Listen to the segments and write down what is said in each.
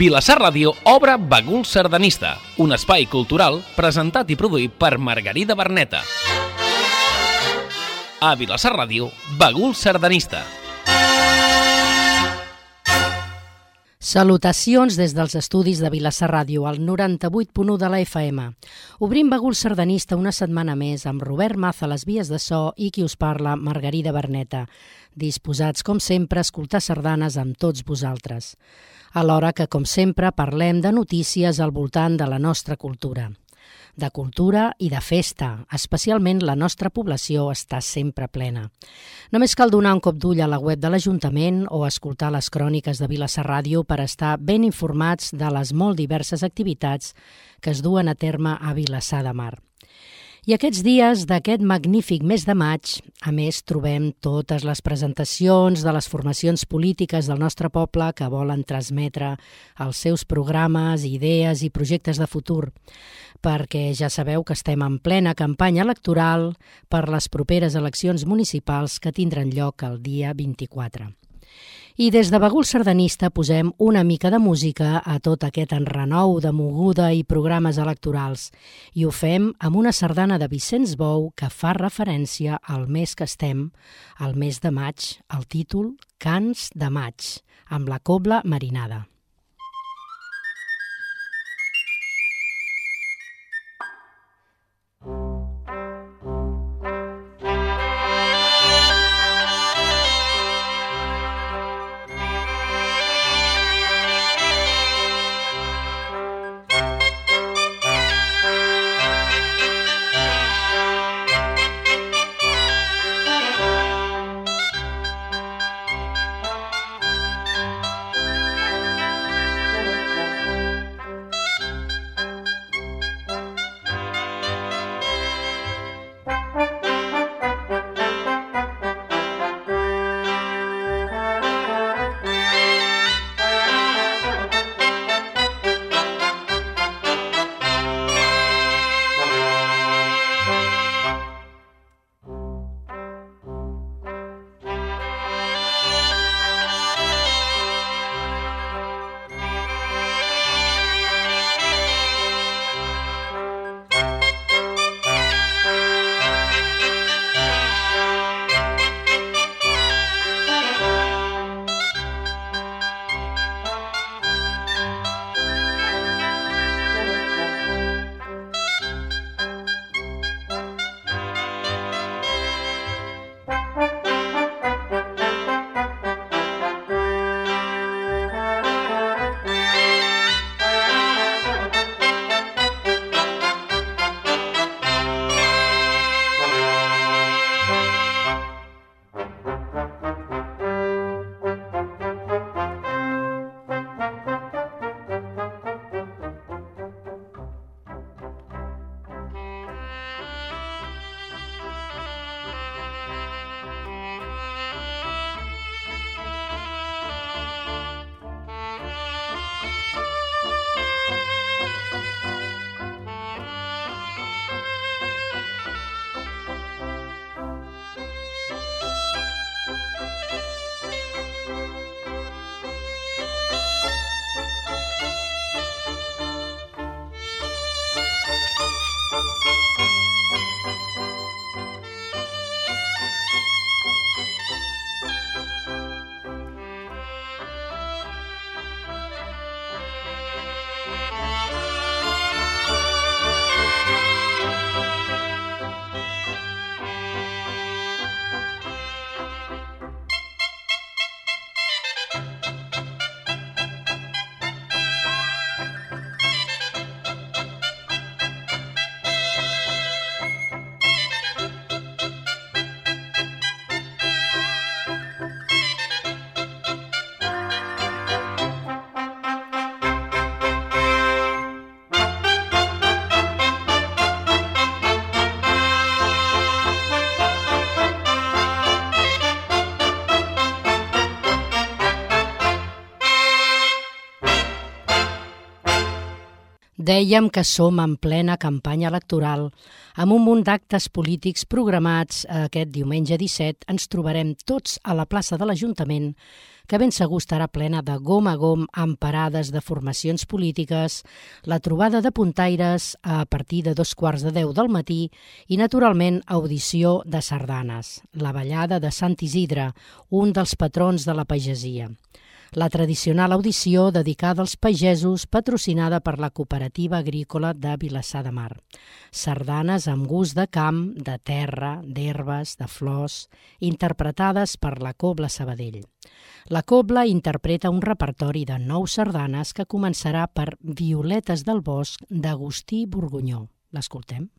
Vilassar Ràdio obre Bagul Sardanista, un espai cultural presentat i produït per Margarida Berneta. A Vilassar Ràdio, Bagul Sardanista. Salutacions des dels estudis de Vilassar Ràdio, al 98.1 de la FM. Obrim Bagul Sardanista una setmana més amb Robert Maza a les vies de so i qui us parla, Margarida Berneta. Disposats, com sempre, a escoltar sardanes amb tots vosaltres. Alhora que, com sempre, parlem de notícies al voltant de la nostra cultura de cultura i de festa. Especialment la nostra població està sempre plena. Només cal donar un cop d'ull a la web de l'Ajuntament o escoltar les cròniques de Vilassar Ràdio per estar ben informats de les molt diverses activitats que es duen a terme a Vilassar de Mar. I aquests dies d'aquest magnífic mes de maig, a més, trobem totes les presentacions de les formacions polítiques del nostre poble que volen transmetre els seus programes, idees i projectes de futur, perquè ja sabeu que estem en plena campanya electoral per les properes eleccions municipals que tindran lloc el dia 24. I des de Bagul Sardanista posem una mica de música a tot aquest enrenou de moguda i programes electorals i ho fem amb una sardana de Vicenç Bou que fa referència al mes que estem, al mes de maig, el títol Cants de maig, amb la cobla marinada. Dèiem que som en plena campanya electoral. Amb un munt d'actes polítics programats aquest diumenge 17 ens trobarem tots a la plaça de l'Ajuntament, que ben segur estarà plena de gom a gom amb parades de formacions polítiques, la trobada de puntaires a partir de dos quarts de deu del matí i, naturalment, audició de sardanes, la ballada de Sant Isidre, un dels patrons de la pagesia la tradicional audició dedicada als pagesos patrocinada per la Cooperativa Agrícola de Vilassar de Mar. Sardanes amb gust de camp, de terra, d'herbes, de flors, interpretades per la Cobla Sabadell. La Cobla interpreta un repertori de nou sardanes que començarà per Violetes del Bosc d'Agustí Borgunyó. L'escoltem?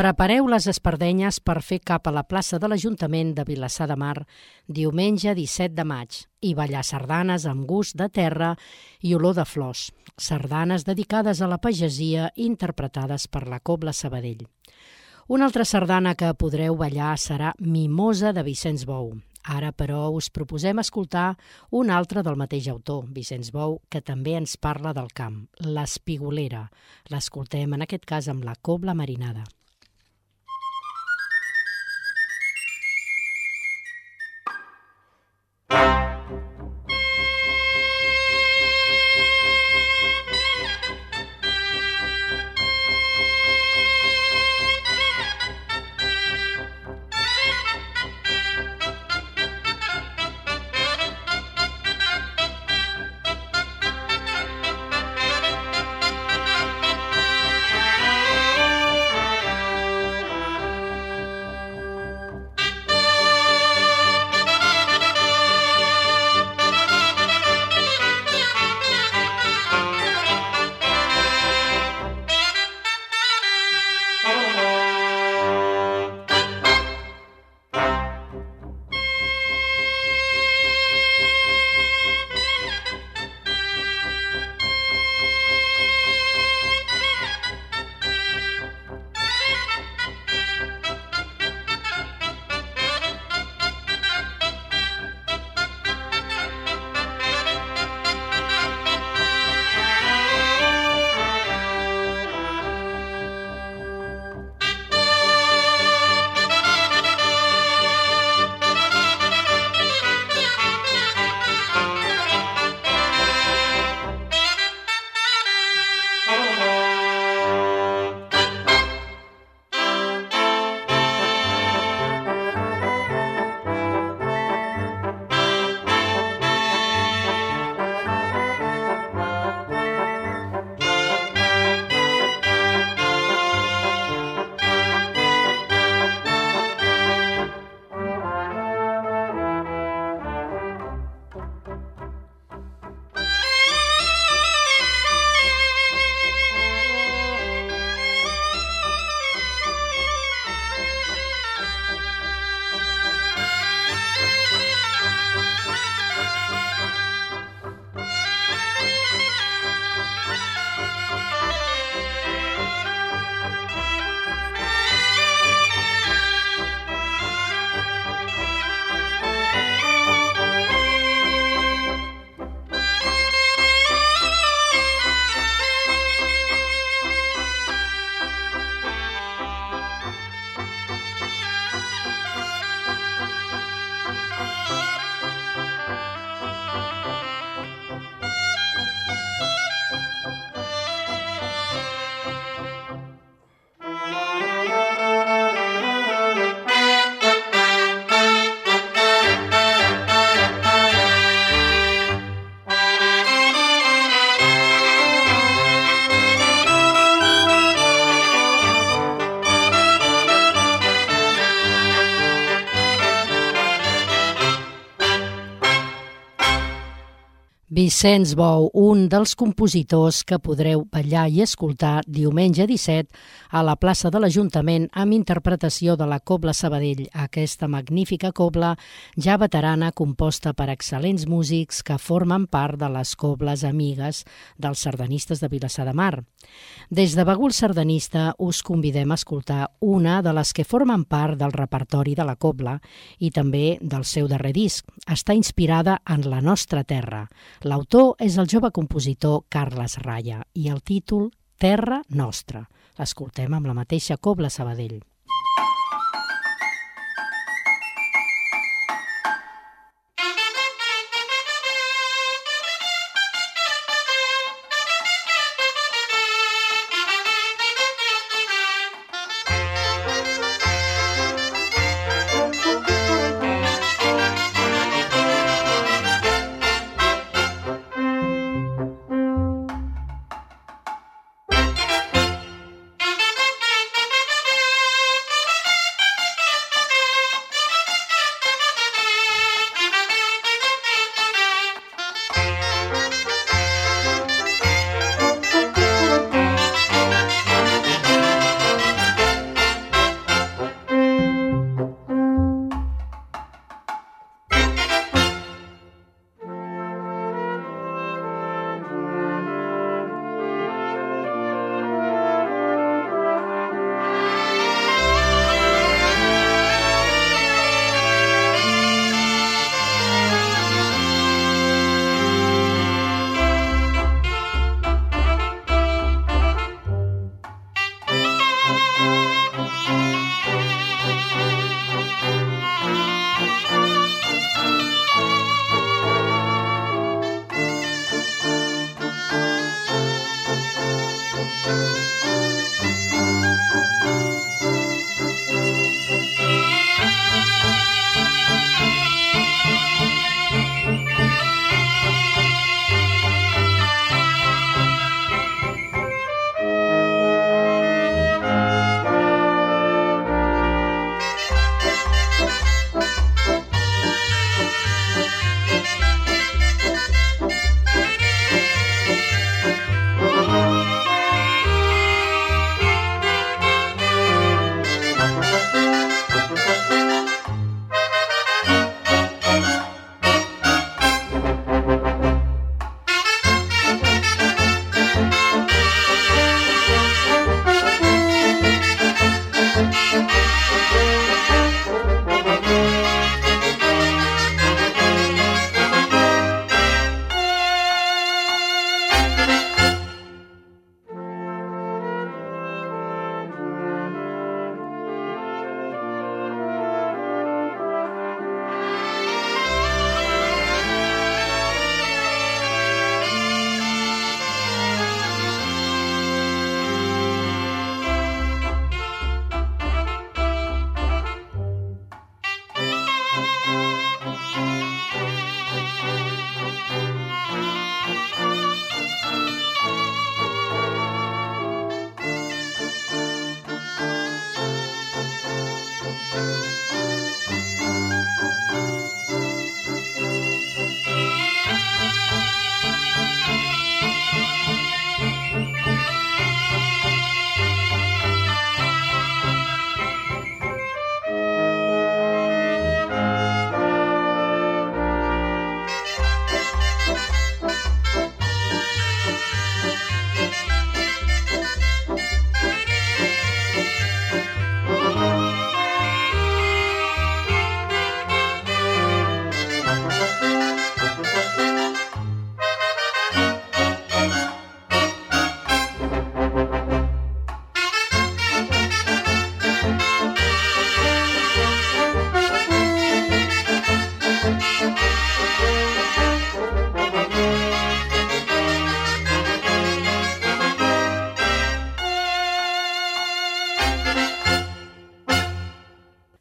Prepareu les espardenyes per fer cap a la plaça de l'Ajuntament de Vilassar de Mar diumenge 17 de maig i ballar sardanes amb gust de terra i olor de flors. Sardanes dedicades a la pagesia interpretades per la Cobla Sabadell. Una altra sardana que podreu ballar serà Mimosa de Vicenç Bou. Ara, però, us proposem escoltar un altre del mateix autor, Vicenç Bou, que també ens parla del camp, l'espigolera. L'escoltem, en aquest cas, amb la cobla marinada. Vicenç Bou, un dels compositors que podreu ballar i escoltar diumenge 17 a la plaça de l'Ajuntament amb interpretació de la Cobla Sabadell, aquesta magnífica cobla ja veterana composta per excel·lents músics que formen part de les cobles amigues dels sardanistes de Vilassar de Mar. Des de Bagul Sardanista us convidem a escoltar una de les que formen part del repertori de la cobla i també del seu darrer disc. Està inspirada en la nostra terra, L'autor és el jove compositor Carles Raya i el títol Terra Nostra. L'escoltem amb la mateixa Cobla Sabadell.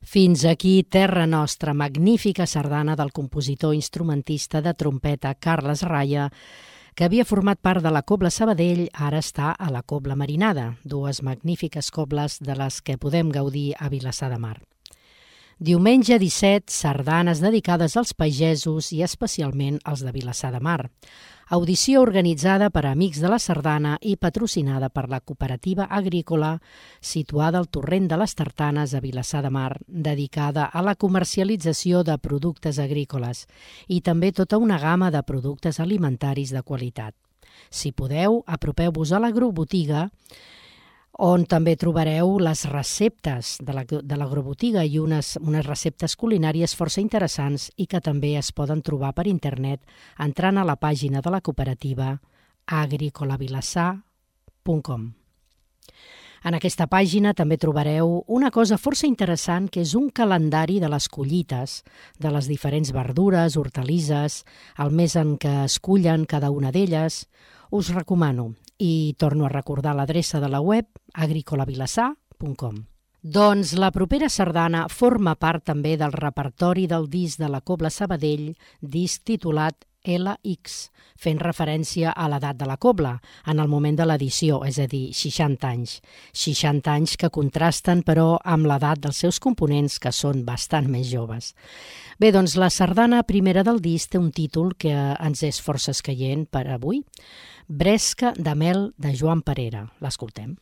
Fins aquí Terra Nostra, magnífica sardana del compositor instrumentista de trompeta Carles Raya, que havia format part de la Cobla Sabadell, ara està a la Cobla Marinada, dues magnífiques cobles de les que podem gaudir a Vilassar de Mar. Diumenge 17, sardanes dedicades als pagesos i especialment als de Vilassar de Mar. Audició organitzada per Amics de la Sardana i patrocinada per la cooperativa agrícola situada al torrent de les Tartanes a Vilassar de Mar, dedicada a la comercialització de productes agrícoles i també tota una gamma de productes alimentaris de qualitat. Si podeu, apropeu-vos a l'agrobotiga on també trobareu les receptes de l'agrobotiga i unes, unes receptes culinàries força interessants i que també es poden trobar per internet entrant a la pàgina de la cooperativa agricolavilassar.com. En aquesta pàgina també trobareu una cosa força interessant que és un calendari de les collites, de les diferents verdures, hortalisses, el mes en què es cullen cada una d'elles. Us recomano i torno a recordar l'adreça de la web agricolavilassar.com. Doncs la propera sardana forma part també del repertori del disc de la Cobla Sabadell, disc titulat LX, fent referència a l'edat de la cobla, en el moment de l'edició, és a dir, 60 anys. 60 anys que contrasten, però, amb l'edat dels seus components, que són bastant més joves. Bé, doncs la sardana primera del disc té un títol que ens és força escaient per avui, Bresca de mel de Joan Parera. L'escoltem.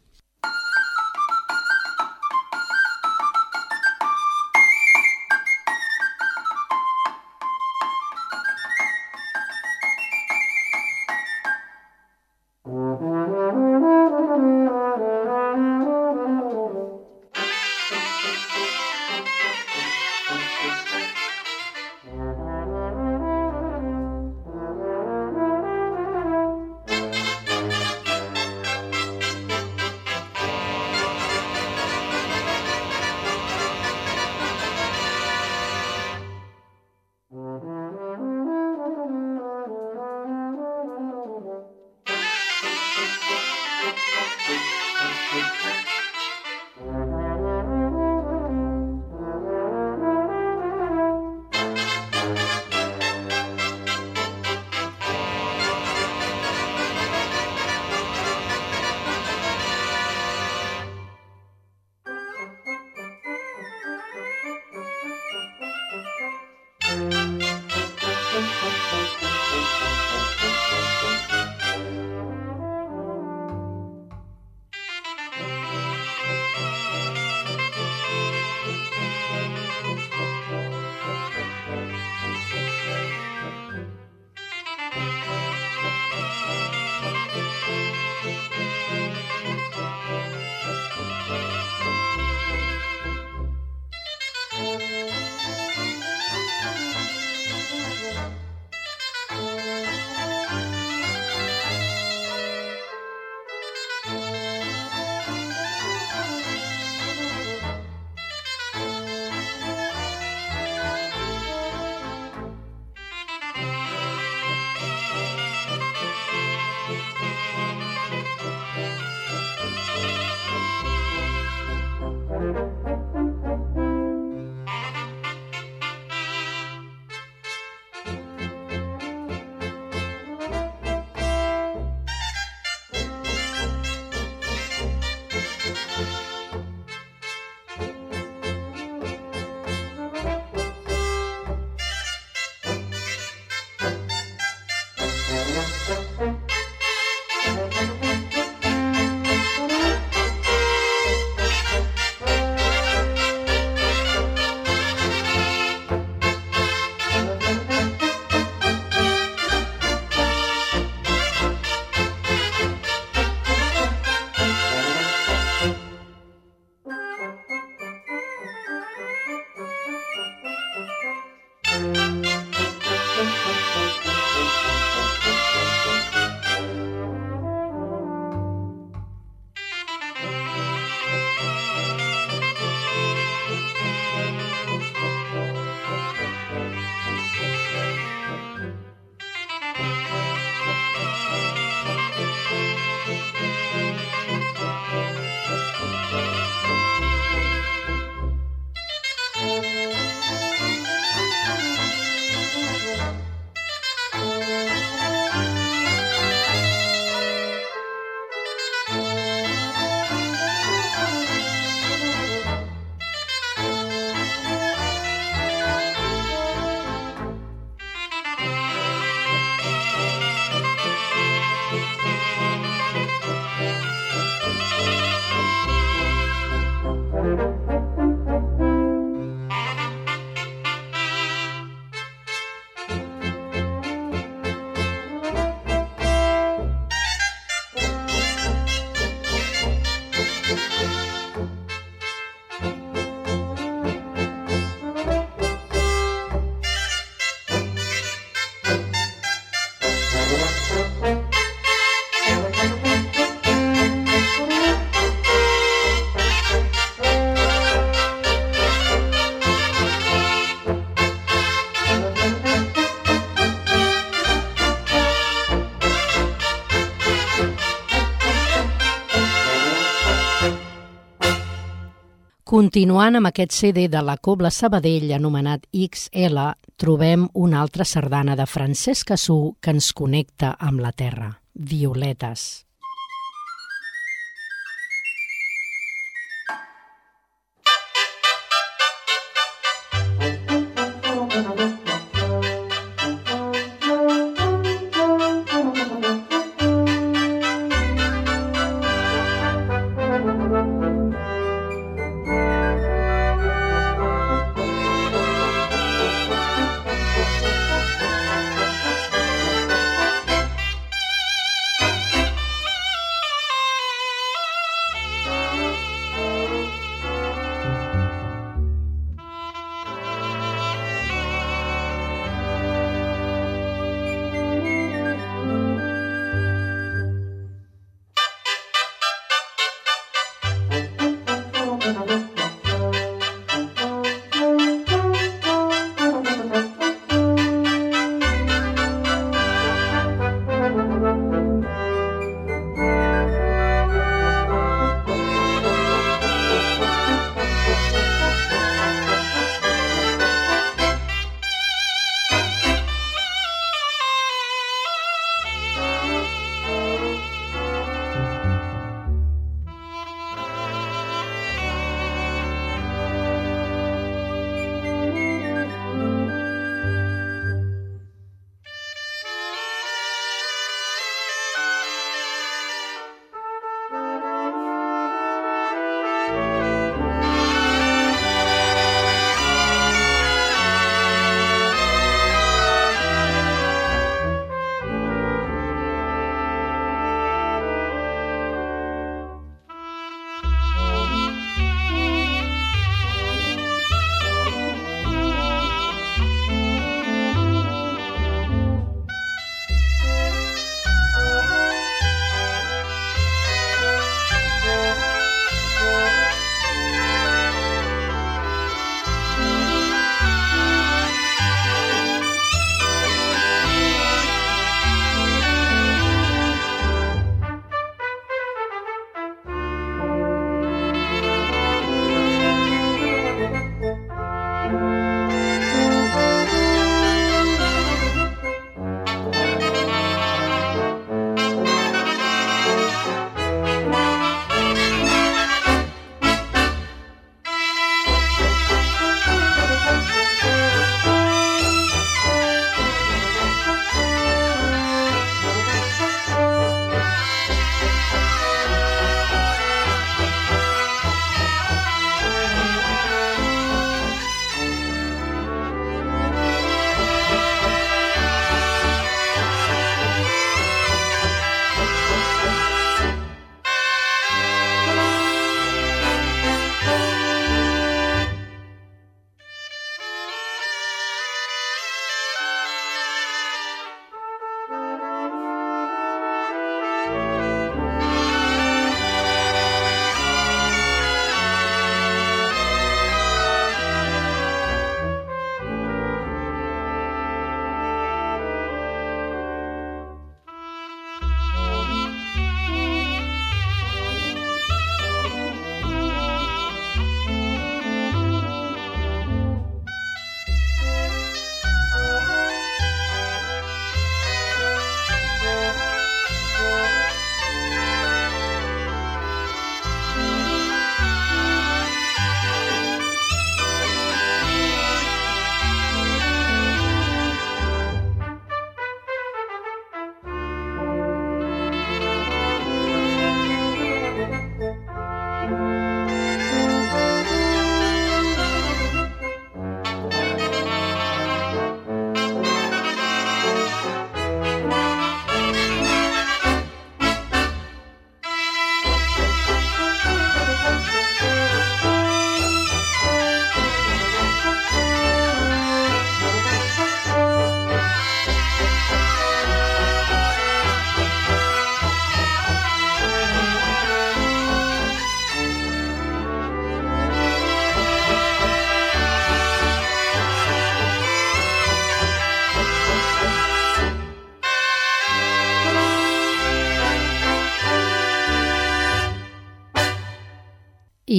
Continuant amb aquest CD de la Cobla Sabadell anomenat XL, trobem una altra sardana de Francesc Cassú que ens connecta amb la terra, Violetes.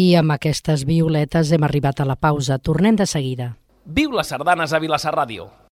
I amb aquestes violetes hem arribat a la pausa. Tornem de seguida. Viu les sardanes a Vilassar Ràdio.